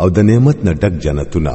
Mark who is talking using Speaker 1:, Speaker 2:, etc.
Speaker 1: او د نعمت نه ډک جنتونه